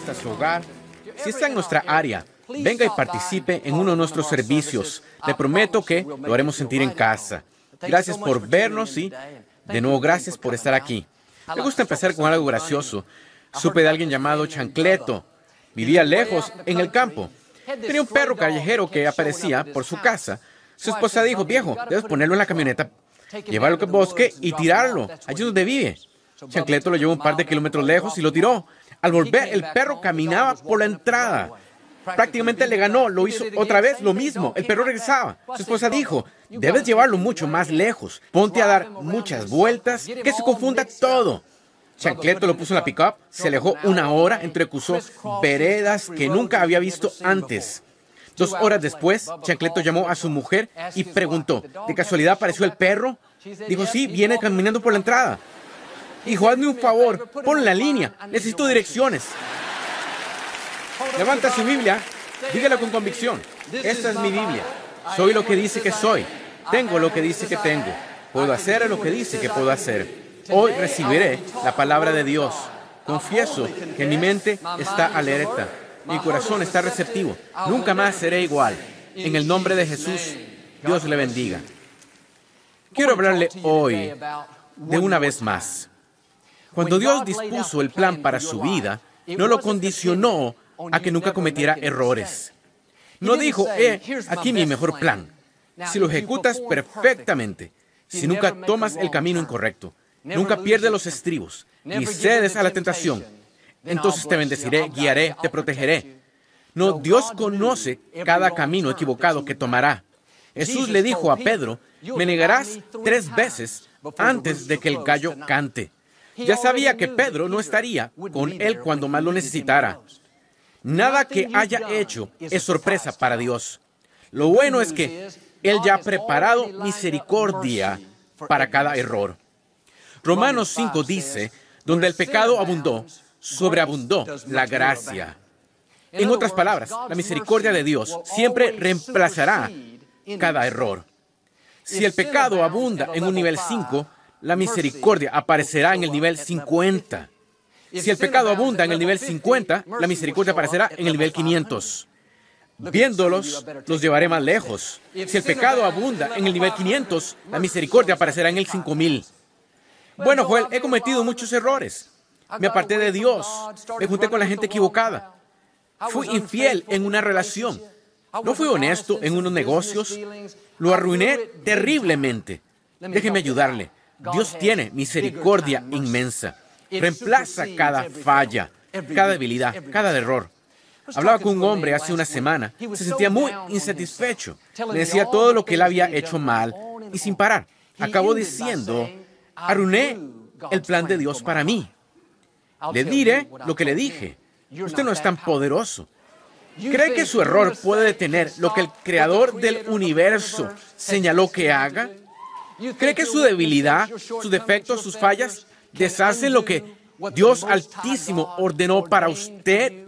hasta su hogar. Si está en nuestra área, venga y participe en uno de nuestros servicios. Le prometo que lo haremos sentir en casa. Gracias por vernos y, de nuevo, gracias por estar aquí. Me gusta empezar con algo gracioso. Supe de alguien llamado Chancleto. Vivía lejos, en el campo. Tenía un perro callejero que aparecía por su casa. Su esposa dijo, viejo, debes ponerlo en la camioneta, llevarlo al bosque y tirarlo, allí donde vive. Chancleto lo llevó un par de kilómetros lejos y lo tiró. Al volver, el perro caminaba por la entrada. Prácticamente le ganó, lo hizo otra vez lo mismo. El perro regresaba. Su esposa dijo, debes llevarlo mucho más lejos. Ponte a dar muchas vueltas, que se confunda todo. Chancleto lo puso en la pickup, se alejó una hora, entrecruzó veredas que nunca había visto antes. Dos horas después, Chancleto llamó a su mujer y preguntó, ¿de casualidad apareció el perro? Dijo, sí, viene caminando por la entrada. Hijo, hazme un favor, pon la línea, necesito direcciones. Levanta su Biblia, dígalo con convicción. Esta es mi Biblia. Soy lo que dice que soy. Tengo lo que dice que tengo. Puedo hacer lo que dice que puedo hacer. Hoy recibiré la palabra de Dios. Confieso que mi mente está alerta. Mi corazón está receptivo. Nunca más seré igual. En el nombre de Jesús, Dios le bendiga. Quiero hablarle hoy de una vez más. Cuando Dios dispuso el plan para su vida, no lo condicionó a que nunca cometiera errores. No dijo, eh, aquí mi mejor plan. Si lo ejecutas perfectamente, si nunca tomas el camino incorrecto, nunca pierdes los estribos, ni cedes a la tentación, entonces te bendeciré, guiaré, te protegeré. No, Dios conoce cada camino equivocado que tomará. Jesús le dijo a Pedro, me negarás tres veces antes de que el gallo cante. Ya sabía que Pedro no estaría con él cuando más lo necesitara. Nada que haya hecho es sorpresa para Dios. Lo bueno es que Él ya ha preparado misericordia para cada error. Romanos 5 dice, donde el pecado abundó, sobreabundó la gracia. En otras palabras, la misericordia de Dios siempre reemplazará cada error. Si el pecado abunda en un nivel 5, la misericordia aparecerá en el nivel 50. Si el pecado abunda en el nivel 50, la misericordia aparecerá en el nivel 500. Viéndolos, los llevaré más lejos. Si el pecado abunda en el nivel 500, la misericordia aparecerá en el 5000. Bueno, Joel, he cometido muchos errores. Me aparté de Dios. Me junté con la gente equivocada. Fui infiel en una relación. No fui honesto en unos negocios. Lo arruiné terriblemente. Déjeme ayudarle. Dios tiene misericordia inmensa. Reemplaza cada falla, cada debilidad, cada error. Hablaba con un hombre hace una semana. Se sentía muy insatisfecho. Le decía todo lo que él había hecho mal y sin parar. Acabó diciendo, arruiné el plan de Dios para mí. Le diré lo que le dije. Usted no es tan poderoso. ¿Cree que su error puede detener lo que el creador del universo señaló que haga? ¿Cree que su debilidad, sus defectos, sus fallas deshacen lo que Dios Altísimo ordenó para usted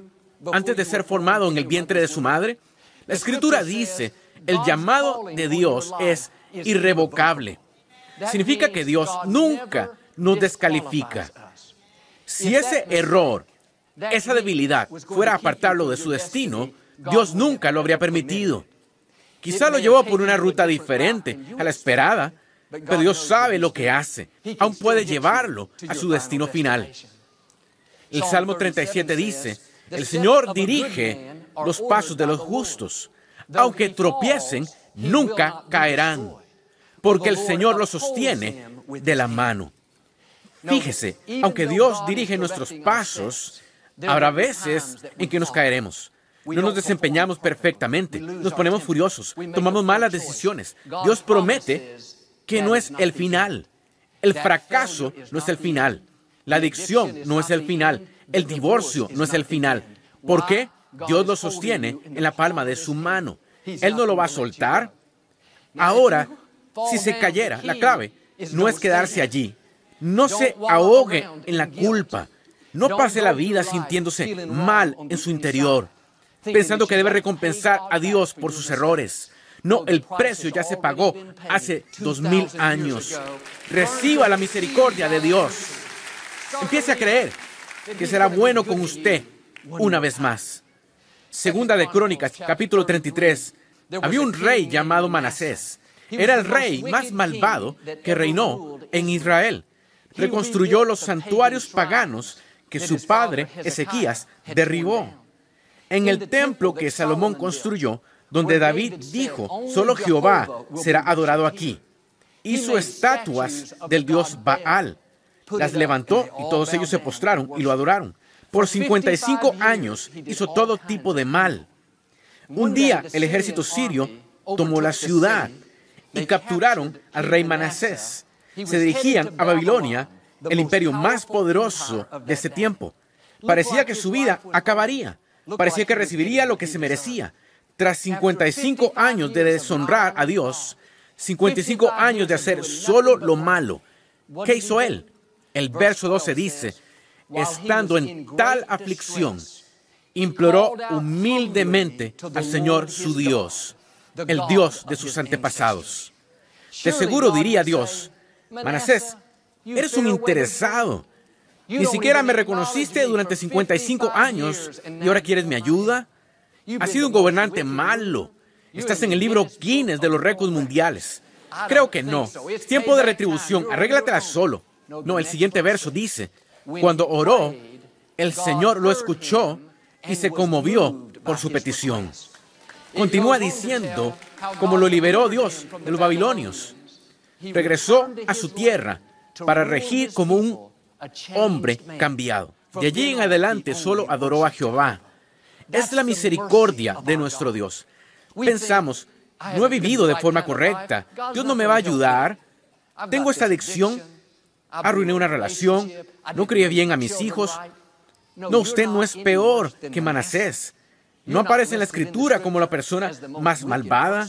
antes de ser formado en el vientre de su madre? La escritura dice, el llamado de Dios es irrevocable. Significa que Dios nunca nos descalifica. Si ese error, esa debilidad fuera a apartarlo de su destino, Dios nunca lo habría permitido. Quizá lo llevó por una ruta diferente a la esperada, pero Dios sabe lo que hace. Aún puede llevarlo a su destino final. El Salmo 37 dice, el Señor dirige los pasos de los justos. Aunque tropiecen, nunca caerán, porque el Señor los sostiene de la mano. Fíjese, aunque Dios dirige nuestros pasos, habrá veces en que nos caeremos. No nos desempeñamos perfectamente, nos ponemos furiosos, tomamos malas decisiones. Dios promete que no es el final. El fracaso no es el final. La adicción no es el final. El divorcio no es el final. ¿Por qué? Dios lo sostiene en la palma de su mano. Él no lo va a soltar. Ahora, si se cayera, la clave no es quedarse allí. No se ahogue en la culpa. No pase la vida sintiéndose mal en su interior, pensando que debe recompensar a Dios por sus errores. No, el precio ya se pagó hace dos mil años. Reciba la misericordia de Dios. Empiece a creer que será bueno con usted una vez más. Segunda de Crónicas, capítulo 33. Había un rey llamado Manasés. Era el rey más malvado que reinó en Israel. Reconstruyó los santuarios paganos que su padre Ezequías derribó. En el templo que Salomón construyó, donde David dijo, solo Jehová será adorado aquí. Hizo estatuas del dios Baal. Las levantó y todos ellos se postraron y lo adoraron. Por 55 años hizo todo tipo de mal. Un día el ejército sirio tomó la ciudad y capturaron al rey Manasés. Se dirigían a Babilonia, el imperio más poderoso de ese tiempo. Parecía que su vida acabaría. Parecía que recibiría lo que se merecía. Tras 55 años de deshonrar a Dios, 55 años de hacer solo lo malo, ¿qué hizo él? El verso 12 dice, estando en tal aflicción, imploró humildemente al Señor su Dios, el Dios de sus antepasados. De seguro diría Dios, Manasés, eres un interesado. Ni siquiera me reconociste durante 55 años y ahora quieres mi ayuda. Has sido un gobernante malo. Estás en el libro Guinness de los récords mundiales. Creo que no. Es tiempo de retribución. Arréglatela solo. No, el siguiente verso dice, cuando oró, el Señor lo escuchó y se conmovió por su petición. Continúa diciendo cómo lo liberó Dios de los babilonios. Regresó a su tierra para regir como un hombre cambiado. De allí en adelante solo adoró a Jehová. Es la misericordia de nuestro Dios. Pensamos, no he vivido de forma correcta. Dios no me va a ayudar. Tengo esta adicción. Arruiné una relación. No crié bien a mis hijos. No, usted no es peor que Manasés. No aparece en la escritura como la persona más malvada.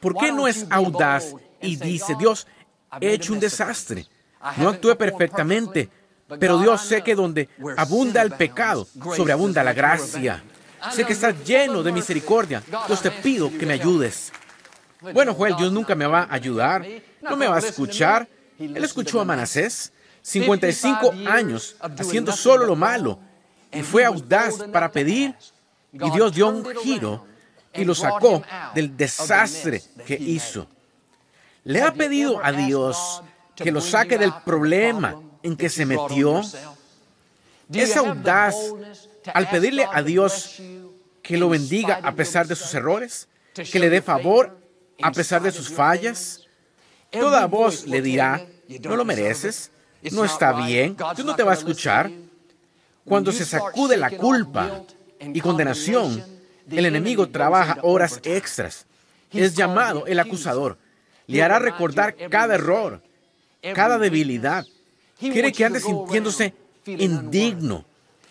¿Por qué no es audaz y dice, Dios, he hecho un desastre? No actué perfectamente, pero Dios sé que donde abunda el pecado, sobreabunda la gracia. Sé que estás lleno de misericordia. Dios te pido que me ayudes. Bueno, Joel, Dios nunca me va a ayudar. No me va a escuchar. Él escuchó a Manasés. 55 años haciendo solo lo malo. Y fue audaz para pedir. Y Dios dio un giro y lo sacó del desastre que hizo. ¿Le ha pedido a Dios que lo saque del problema en que se metió? ¿Es audaz al pedirle a Dios que lo bendiga a pesar de sus errores? ¿Que le dé favor a pesar de sus fallas? Toda voz le dirá, no lo mereces, no está bien, Dios no te va a escuchar. Cuando se sacude la culpa y condenación, el enemigo trabaja horas extras. Es llamado el acusador. Le hará recordar cada error, cada debilidad. Quiere que ande sintiéndose indigno,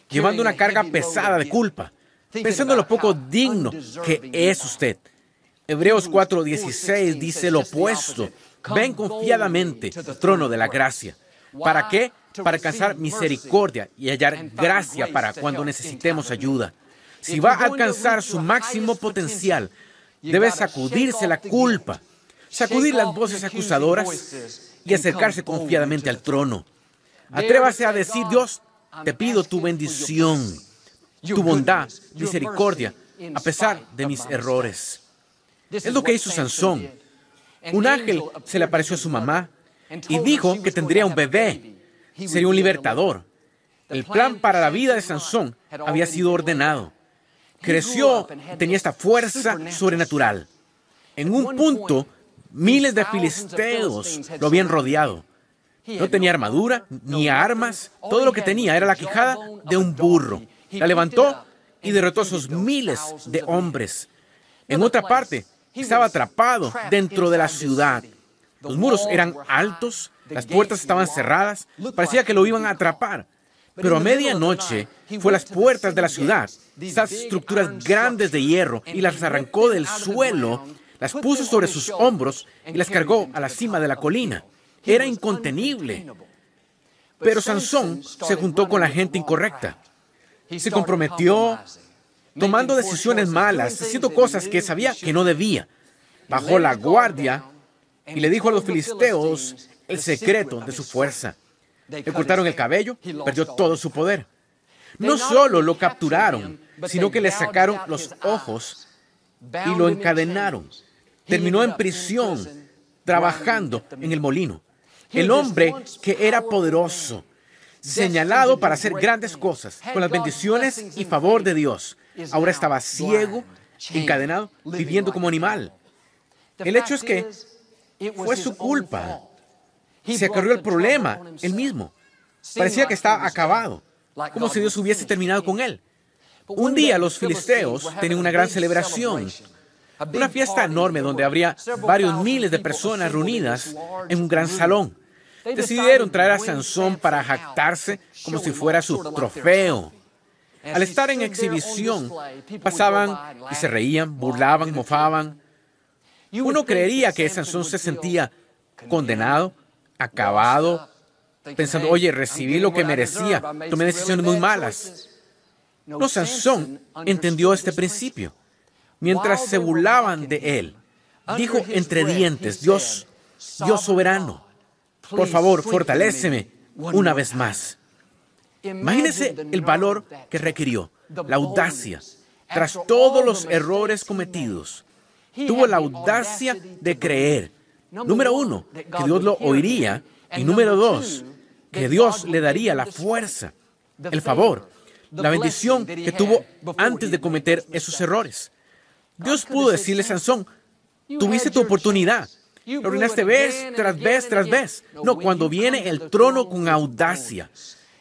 llevando una carga pesada de culpa, pensando en lo poco digno que es usted. Hebreos 4:16 dice lo opuesto. Ven confiadamente al trono de la gracia. ¿Para qué? Para alcanzar misericordia y hallar gracia para cuando necesitemos ayuda. Si va a alcanzar su máximo potencial, debe sacudirse la culpa, sacudir las voces acusadoras y acercarse confiadamente al trono. Atrévase a decir, Dios, te pido tu bendición, tu bondad, misericordia, a pesar de mis errores. Es lo que hizo Sansón. Un ángel se le apareció a su mamá y dijo que tendría un bebé. Sería un libertador. El plan para la vida de Sansón había sido ordenado. Creció y tenía esta fuerza sobrenatural. En un punto, miles de filisteos lo habían rodeado. No tenía armadura ni armas. Todo lo que tenía era la quijada de un burro. La levantó y derrotó a esos miles de hombres. En otra parte, estaba atrapado dentro de la ciudad. Los muros eran altos, las puertas estaban cerradas, parecía que lo iban a atrapar. Pero a medianoche fue a las puertas de la ciudad, esas estructuras grandes de hierro, y las arrancó del suelo, las puso sobre sus hombros y las cargó a la cima de la colina. Era incontenible. Pero Sansón se juntó con la gente incorrecta. Se comprometió, tomando decisiones malas, haciendo cosas que sabía que no debía. Bajó la guardia y le dijo a los filisteos el secreto de su fuerza. Le cortaron el cabello, perdió todo su poder. No solo lo capturaron, sino que le sacaron los ojos y lo encadenaron. Terminó en prisión, trabajando en el molino. El hombre que era poderoso, señalado para hacer grandes cosas, con las bendiciones y favor de Dios, ahora estaba ciego, encadenado, viviendo como animal. El hecho es que fue su culpa. Se acarrió el problema él mismo. Parecía que estaba acabado, como si Dios hubiese terminado con él. Un día los filisteos tenían una gran celebración, una fiesta enorme donde habría varios miles de personas reunidas en un gran salón. Decidieron traer a Sansón para jactarse como si fuera su trofeo. Al estar en exhibición, pasaban y se reían, burlaban, mofaban. Uno creería que Sansón se sentía condenado, acabado, pensando, oye, recibí lo que merecía, tomé decisiones muy malas. No, Sansón entendió este principio. Mientras se burlaban de él, dijo entre dientes, Dios, Dios soberano, por favor, fortaléceme una vez más. Imagínese el valor que requirió, la audacia. Tras todos los errores cometidos, tuvo la audacia de creer, número uno, que Dios lo oiría, y número dos, que Dios le daría la fuerza, el favor, la bendición que tuvo antes de cometer esos errores. Dios pudo decirle a Sansón, tuviste tu oportunidad, lo arruinaste vez tras vez tras vez. No, cuando viene el trono con audacia,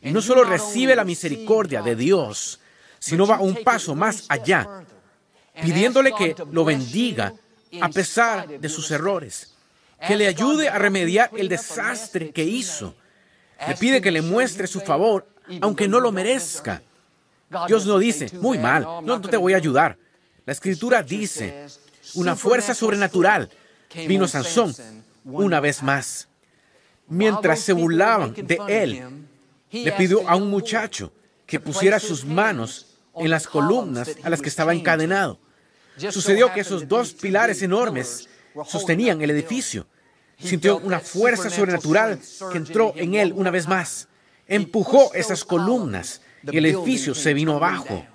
y no solo recibe la misericordia de Dios, sino va un paso más allá, pidiéndole que lo bendiga a pesar de sus errores, que le ayude a remediar el desastre que hizo. Le pide que le muestre su favor, aunque no lo merezca. Dios no dice, muy mal, no, no te voy a ayudar. La escritura dice, una fuerza sobrenatural vino Sansón una vez más. Mientras se burlaban de él, le pidió a un muchacho que pusiera sus manos en las columnas a las que estaba encadenado. Sucedió que esos dos pilares enormes sostenían el edificio. Sintió una fuerza sobrenatural que entró en él una vez más. Empujó esas columnas y el edificio se vino abajo.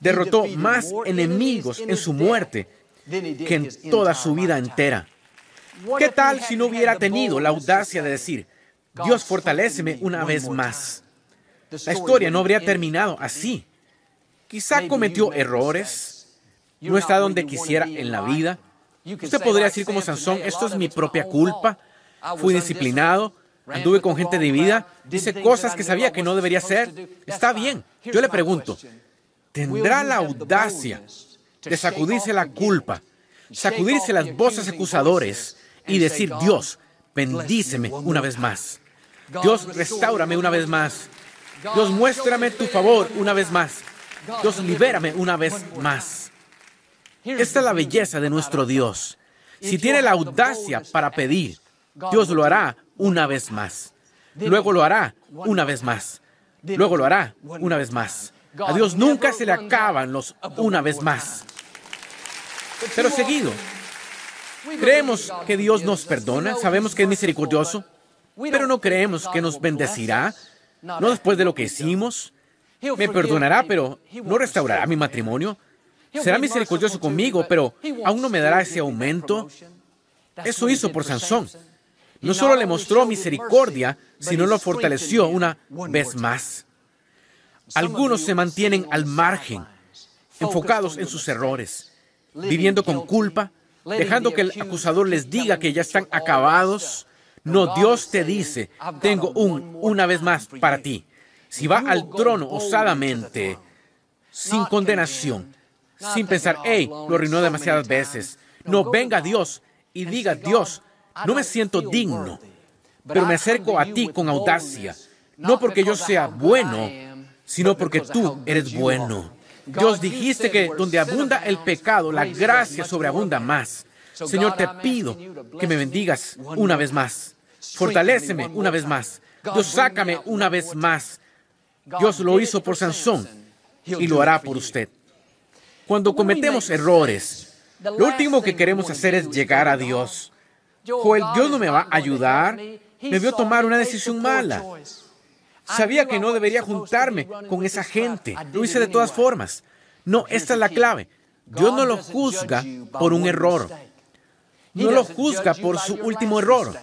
Derrotó más enemigos en su muerte que en toda su vida entera. ¿Qué tal si no hubiera tenido la audacia de decir, Dios fortaléceme una vez más. La historia no habría terminado así. Quizá cometió errores, no está donde quisiera en la vida. Usted podría decir como Sansón, esto es mi propia culpa, fui disciplinado, anduve con gente de vida, dice cosas que sabía que no debería hacer. Está bien. Yo le pregunto, ¿tendrá la audacia de sacudirse la culpa, sacudirse las voces acusadores y decir, Dios, bendíceme una vez más? Dios, restaurame una vez más. Dios, muéstrame tu favor una vez más. Dios, libérame una vez más. Esta es la belleza de nuestro Dios. Si tiene la audacia para pedir, Dios lo hará una vez más. Luego lo hará una vez más. Luego lo hará una vez más. A Dios nunca se le acaban los una vez más. Pero seguido, creemos que Dios nos perdona, sabemos que es misericordioso, pero no creemos que nos bendecirá, no después de lo que hicimos. Me perdonará, pero no restaurará mi matrimonio. Será misericordioso conmigo, pero aún no me dará ese aumento. Eso hizo por Sansón. No solo le mostró misericordia, sino lo fortaleció una vez más. Algunos se mantienen al margen, enfocados en sus errores, viviendo con culpa, dejando que el acusador les diga que ya están acabados, no, Dios te dice, tengo un, una vez más para ti. Si va al trono osadamente, sin condenación, sin pensar, hey, lo arruinó demasiadas veces. No, venga Dios y diga, Dios, no me siento digno, pero me acerco a ti con audacia, no porque yo sea bueno, sino porque tú eres bueno. Dios dijiste que donde abunda el pecado, la gracia sobreabunda más. Señor, te pido que me bendigas una vez más. Fortaléceme una vez más. Dios, sácame una vez más. Dios lo hizo por Sansón y lo hará por usted. Cuando cometemos errores, lo último que queremos hacer es llegar a Dios. Joel, Dios no me va a ayudar. Me vio tomar una decisión mala. Sabía que no debería juntarme con esa gente. Lo hice de todas formas. No, esta es la clave. Dios no lo juzga por un error. No lo juzga por su último error.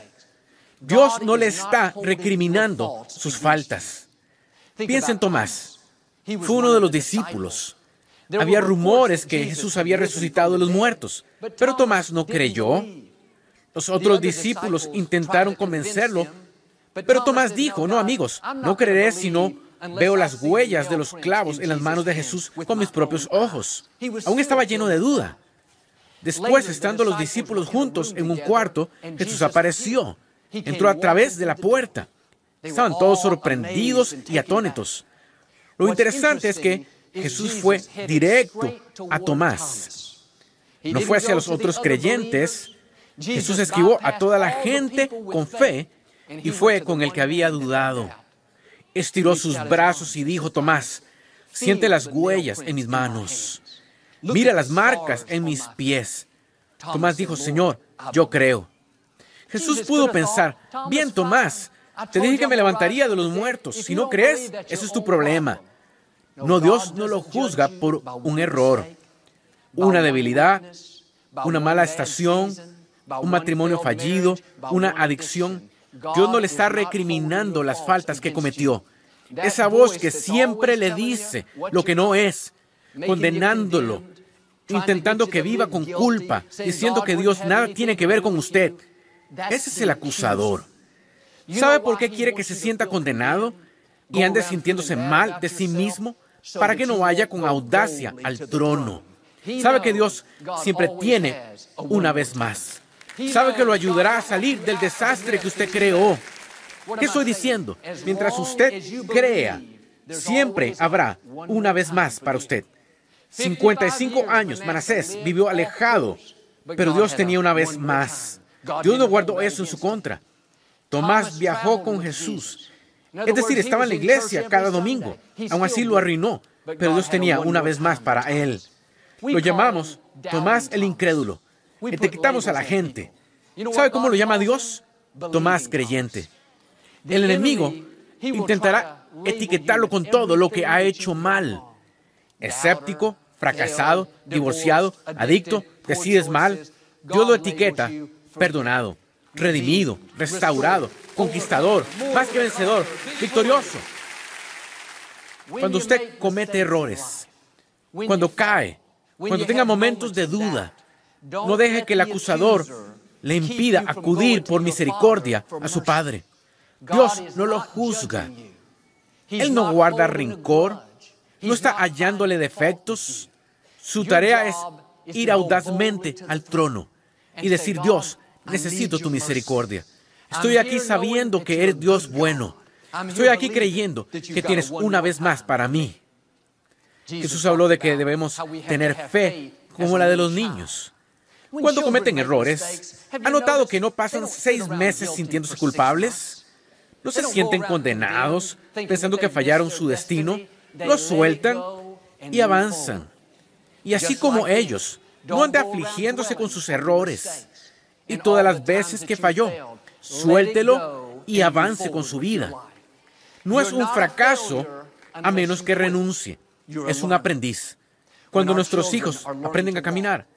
Dios no le está recriminando sus faltas. Piensa en Tomás. Fue uno de los discípulos. Había rumores que Jesús había resucitado de los muertos, pero Tomás no creyó. Los otros discípulos intentaron convencerlo, pero Tomás dijo, no amigos, no creeré si no veo las huellas de los clavos en las manos de Jesús con mis propios ojos. Aún estaba lleno de duda. Después, estando los discípulos juntos en un cuarto, Jesús apareció. Entró a través de la puerta. Estaban todos sorprendidos y atónitos. Lo interesante es que Jesús fue directo a Tomás. No fue hacia los otros creyentes. Jesús esquivó a toda la gente con fe y fue con el que había dudado. Estiró sus brazos y dijo, Tomás, siente las huellas en mis manos. Mira las marcas en mis pies. Tomás dijo, Señor, yo creo. Jesús pudo pensar, bien, Tomás, te dije que me levantaría de los muertos. Si no crees, eso es tu problema. No, Dios no lo juzga por un error, una debilidad, una mala estación, un matrimonio fallido, una adicción. Dios no le está recriminando las faltas que cometió. Esa voz que siempre le dice lo que no es, condenándolo, intentando que viva con culpa, diciendo que Dios nada tiene que ver con usted. Ese es el acusador. ¿Sabe por qué quiere que se sienta condenado y ande sintiéndose mal de sí mismo? Para que no vaya con audacia al trono. Sabe que Dios siempre tiene una vez más. Sabe que lo ayudará a salir del desastre que usted creó. ¿Qué estoy diciendo? Mientras usted crea, siempre habrá una vez más para usted. 55 años Manasés vivió alejado, pero Dios tenía una vez más. Dios no guardó eso en su contra. Tomás viajó con Jesús. Es decir, estaba en la iglesia cada domingo. Aún así lo arruinó, pero Dios tenía una vez más para él. Lo llamamos Tomás el incrédulo. Etiquetamos a la gente. ¿Sabe cómo lo llama Dios? Tomás creyente. El enemigo intentará etiquetarlo con todo lo que ha hecho mal. Escéptico, fracasado, divorciado, adicto, decides mal. Dios lo etiqueta perdonado, redimido, restaurado, conquistador, más que vencedor, victorioso. Cuando usted comete errores, cuando cae, cuando tenga momentos de duda, no deje que el acusador le impida acudir por misericordia a su Padre. Dios no lo juzga. Él no guarda rencor, no está hallándole defectos. Su tarea es ir audazmente al trono y decir, Dios, necesito tu misericordia. Estoy aquí sabiendo que eres Dios bueno. Estoy aquí creyendo que tienes una vez más para mí. Jesús habló de que debemos tener fe como la de los niños. Cuando cometen errores, ¿ha notado que no pasan seis meses sintiéndose culpables? ¿No se sienten condenados pensando que fallaron su destino? Lo sueltan y avanzan. Y así como ellos, no ande afligiéndose con sus errores y todas las veces que falló. Suéltelo y avance con su vida. No es un fracaso a menos que renuncie. Es un aprendiz. Cuando nuestros hijos aprenden a caminar,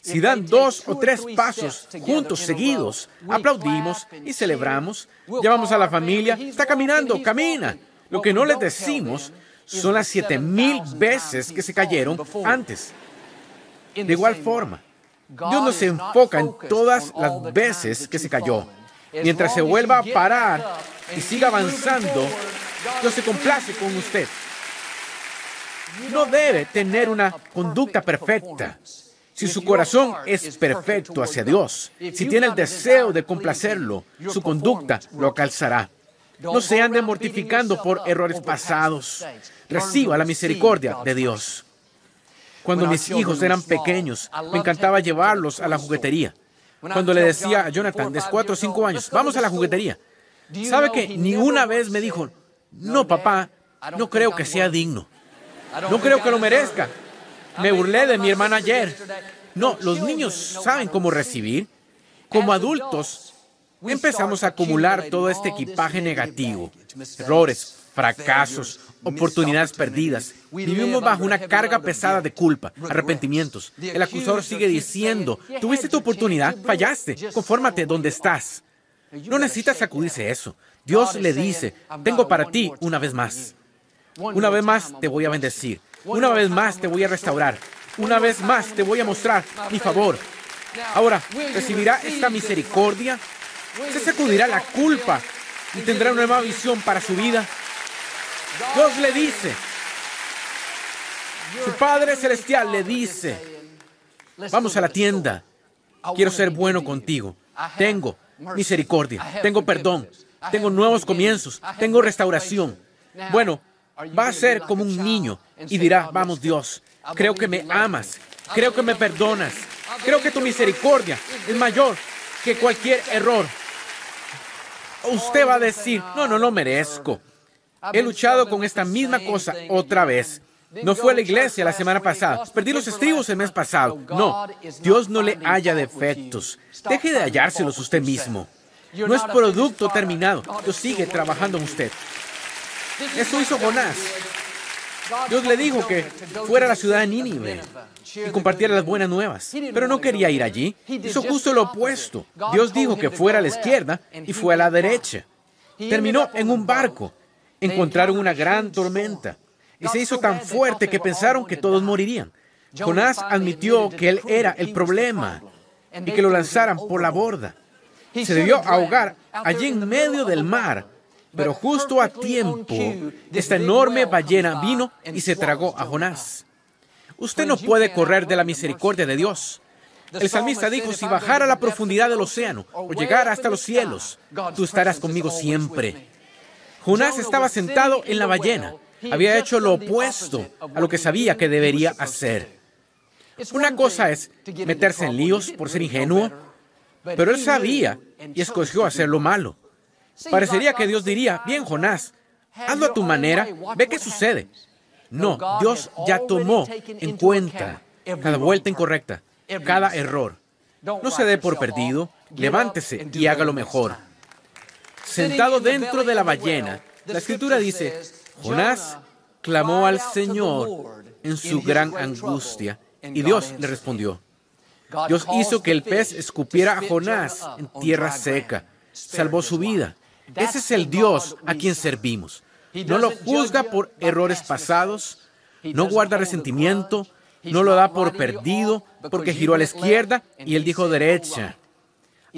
si dan dos o tres pasos juntos seguidos, aplaudimos y celebramos, llamamos a la familia, está caminando, camina. Lo que no les decimos son las siete mil veces que se cayeron antes. De igual forma, Dios no se enfoca en todas las veces que se cayó. Mientras se vuelva a parar y siga avanzando, Dios se complace con usted. No debe tener una conducta perfecta. Si su corazón es perfecto hacia Dios, si tiene el deseo de complacerlo, su conducta lo calzará. No se ande mortificando por errores pasados. Reciba la misericordia de Dios. Cuando mis hijos eran pequeños, me encantaba llevarlos a la juguetería. Cuando le decía a Jonathan, de 4 o 5 años, vamos a la juguetería, ¿sabe que ni una vez me dijo, no, papá, no creo que sea digno? No creo que lo merezca. Me burlé de mi hermana ayer. No, los niños saben cómo recibir. Como adultos, empezamos a acumular todo este equipaje negativo, errores, fracasos, oportunidades perdidas. Vivimos bajo una carga pesada de culpa, arrepentimientos. El acusador sigue diciendo, tuviste tu oportunidad, fallaste, confórmate donde estás. No necesitas sacudirse eso. Dios le dice, tengo para ti una vez más. Una vez más te voy a bendecir. Una vez más te voy a restaurar. Una vez más te voy a mostrar mi favor. Ahora, ¿recibirá esta misericordia? ¿Se sacudirá la culpa y tendrá una nueva visión para su vida? Dios le dice, su Padre Celestial le dice, vamos a la tienda, quiero ser bueno contigo, tengo misericordia, tengo perdón, tengo nuevos comienzos, tengo restauración. Bueno, va a ser como un niño y dirá, vamos Dios, creo que me amas, creo que me perdonas, creo que tu misericordia es mayor que cualquier error. Usted va a decir, no, no lo merezco. He luchado con esta misma cosa otra vez. No fue a la iglesia la semana pasada. Perdí los estribos el mes pasado. No, Dios no le haya defectos. Deje de hallárselos usted mismo. No es producto terminado. Dios sigue trabajando en usted. Eso hizo Jonás. Dios le dijo que fuera a la ciudad de Nínive y compartiera las buenas nuevas, pero no quería ir allí. Hizo justo lo opuesto. Dios dijo que fuera a la izquierda y fue a la derecha. Terminó en un barco. Encontraron una gran tormenta y se hizo tan fuerte que pensaron que todos morirían. Jonás admitió que él era el problema y que lo lanzaran por la borda. Se debió ahogar allí en medio del mar pero justo a tiempo, esta enorme ballena vino y se tragó a Jonás. Usted no puede correr de la misericordia de Dios. El salmista dijo, si bajara a la profundidad del océano o llegara hasta los cielos, tú estarás conmigo siempre. Jonás estaba sentado en la ballena. Había hecho lo opuesto a lo que sabía que debería hacer. Una cosa es meterse en líos por ser ingenuo, pero él sabía y escogió hacer lo malo. Parecería que Dios diría, bien Jonás, hazlo a tu manera, ve qué sucede. No, Dios ya tomó en cuenta cada vuelta incorrecta, cada error. No se dé por perdido, levántese y hágalo mejor. Sentado dentro de la ballena, la escritura dice, Jonás clamó al Señor en su gran angustia y Dios le respondió. Dios hizo que el pez escupiera a Jonás en tierra seca, salvó su vida ese es el Dios a quien servimos. No lo juzga por errores pasados, no guarda resentimiento, no lo da por perdido porque giró a la izquierda y él dijo derecha.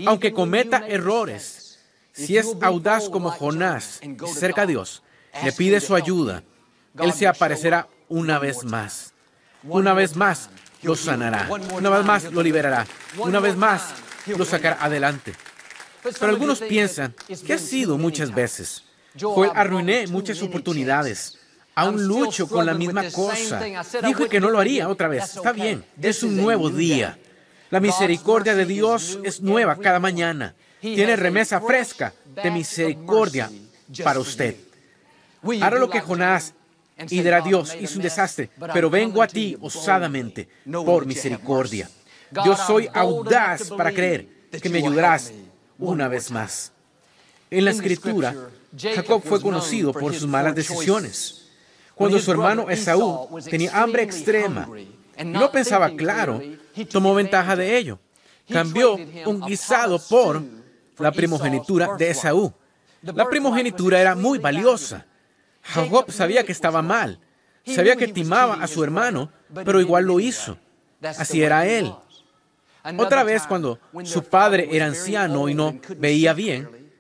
Aunque cometa errores, si es audaz como Jonás y cerca a Dios, le pide su ayuda, él se aparecerá una vez más. Una vez más lo sanará. Una vez más lo liberará. Una vez más lo sacará adelante. Pero algunos piensan que ha sido muchas veces. Joel arruiné muchas oportunidades. Aún lucho con la misma cosa. Dijo que no lo haría otra vez. Está bien, es un nuevo día. La misericordia de Dios es nueva cada mañana. Tiene remesa fresca de misericordia para usted. Hará lo que Jonás y dirá Dios hizo un desastre, pero vengo a ti osadamente por misericordia. Yo soy audaz para creer que me ayudarás una vez más. En la escritura, Jacob fue conocido por sus malas decisiones. Cuando su hermano Esaú tenía hambre extrema y no pensaba claro, tomó ventaja de ello. Cambió un guisado por la primogenitura de Esaú. La primogenitura era muy valiosa. Jacob sabía que estaba mal, sabía que timaba a su hermano, pero igual lo hizo. Así era él. Otra vez, cuando su padre era anciano y no veía bien,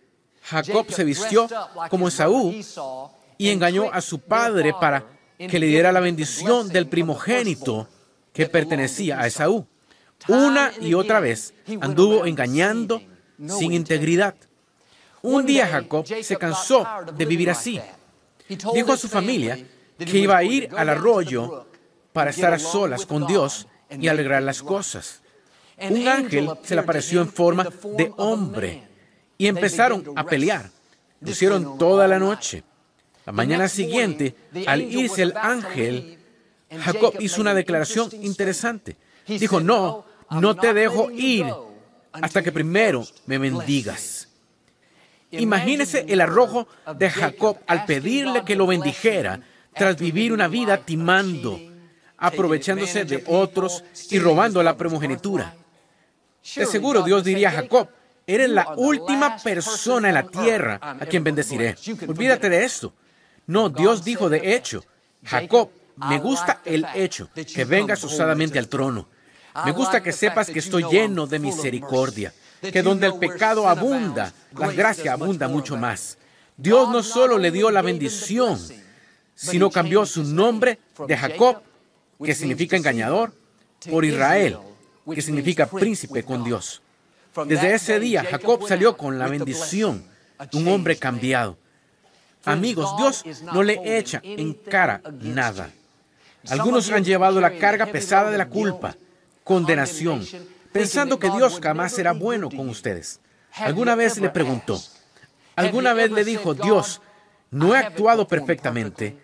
Jacob se vistió como Esaú y engañó a su padre para que le diera la bendición del primogénito que pertenecía a Esaú. Una y otra vez anduvo engañando sin integridad. Un día Jacob se cansó de vivir así. Dijo a su familia que iba a ir al arroyo para estar a solas con Dios y alegrar las cosas un ángel se le apareció en forma de hombre y empezaron a pelear. Pusieron toda la noche. La mañana siguiente, al irse el ángel, Jacob hizo una declaración interesante. Dijo, no, no te dejo ir hasta que primero me bendigas. Imagínese el arrojo de Jacob al pedirle que lo bendijera tras vivir una vida timando, aprovechándose de otros y robando la primogenitura. De seguro Dios diría a Jacob, eres la última persona en la tierra a quien bendeciré. Olvídate de esto. No, Dios dijo de hecho, Jacob, me gusta el hecho que vengas osadamente al trono. Me gusta que sepas que estoy lleno de misericordia, que donde el pecado abunda, la gracia abunda mucho más. Dios no solo le dio la bendición, sino cambió su nombre de Jacob, que significa engañador, por Israel, que significa príncipe con Dios. Desde ese día, Jacob salió con la bendición de un hombre cambiado. Amigos, Dios no le echa en cara nada. Algunos han llevado la carga pesada de la culpa, condenación, pensando que Dios jamás será bueno con ustedes. ¿Alguna vez le preguntó? ¿Alguna vez le dijo, Dios, no he actuado perfectamente?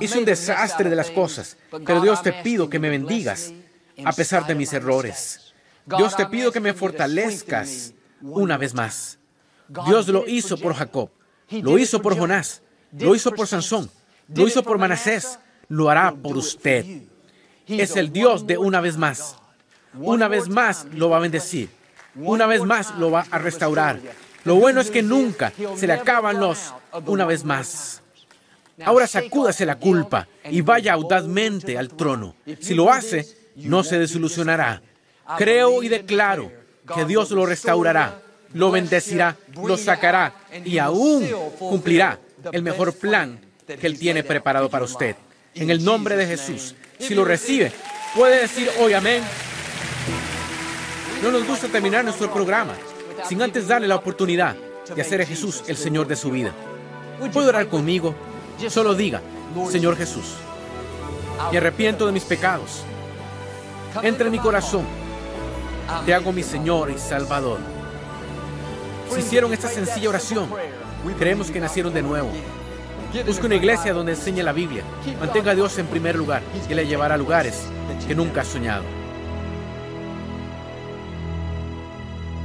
Hice un desastre de las cosas, pero Dios te pido que me bendigas a pesar de mis errores. Dios te pido que me fortalezcas una vez más. Dios lo hizo por Jacob, lo hizo por Jonás, lo hizo por Sansón, lo hizo por Manasés, lo hará por usted. Es el Dios de una vez más. Una vez más lo va a bendecir. Una vez más lo va a restaurar. Lo bueno es que nunca se le acaban los una vez más. Ahora sacúdase la culpa y vaya audazmente al trono. Si lo hace, no se desilusionará. Creo y declaro que Dios lo restaurará, lo bendecirá, lo sacará y aún cumplirá el mejor plan que Él tiene preparado para usted. En el nombre de Jesús, si lo recibe, puede decir hoy amén. No nos gusta terminar nuestro programa sin antes darle la oportunidad de hacer a Jesús el Señor de su vida. ¿Puede orar conmigo? Solo diga, Señor Jesús, me arrepiento de mis pecados. Entra en mi corazón. Te hago mi Señor y Salvador. Si hicieron esta sencilla oración, creemos que nacieron de nuevo. Busque una iglesia donde enseñe la Biblia. Mantenga a Dios en primer lugar y le llevará a lugares que nunca ha soñado.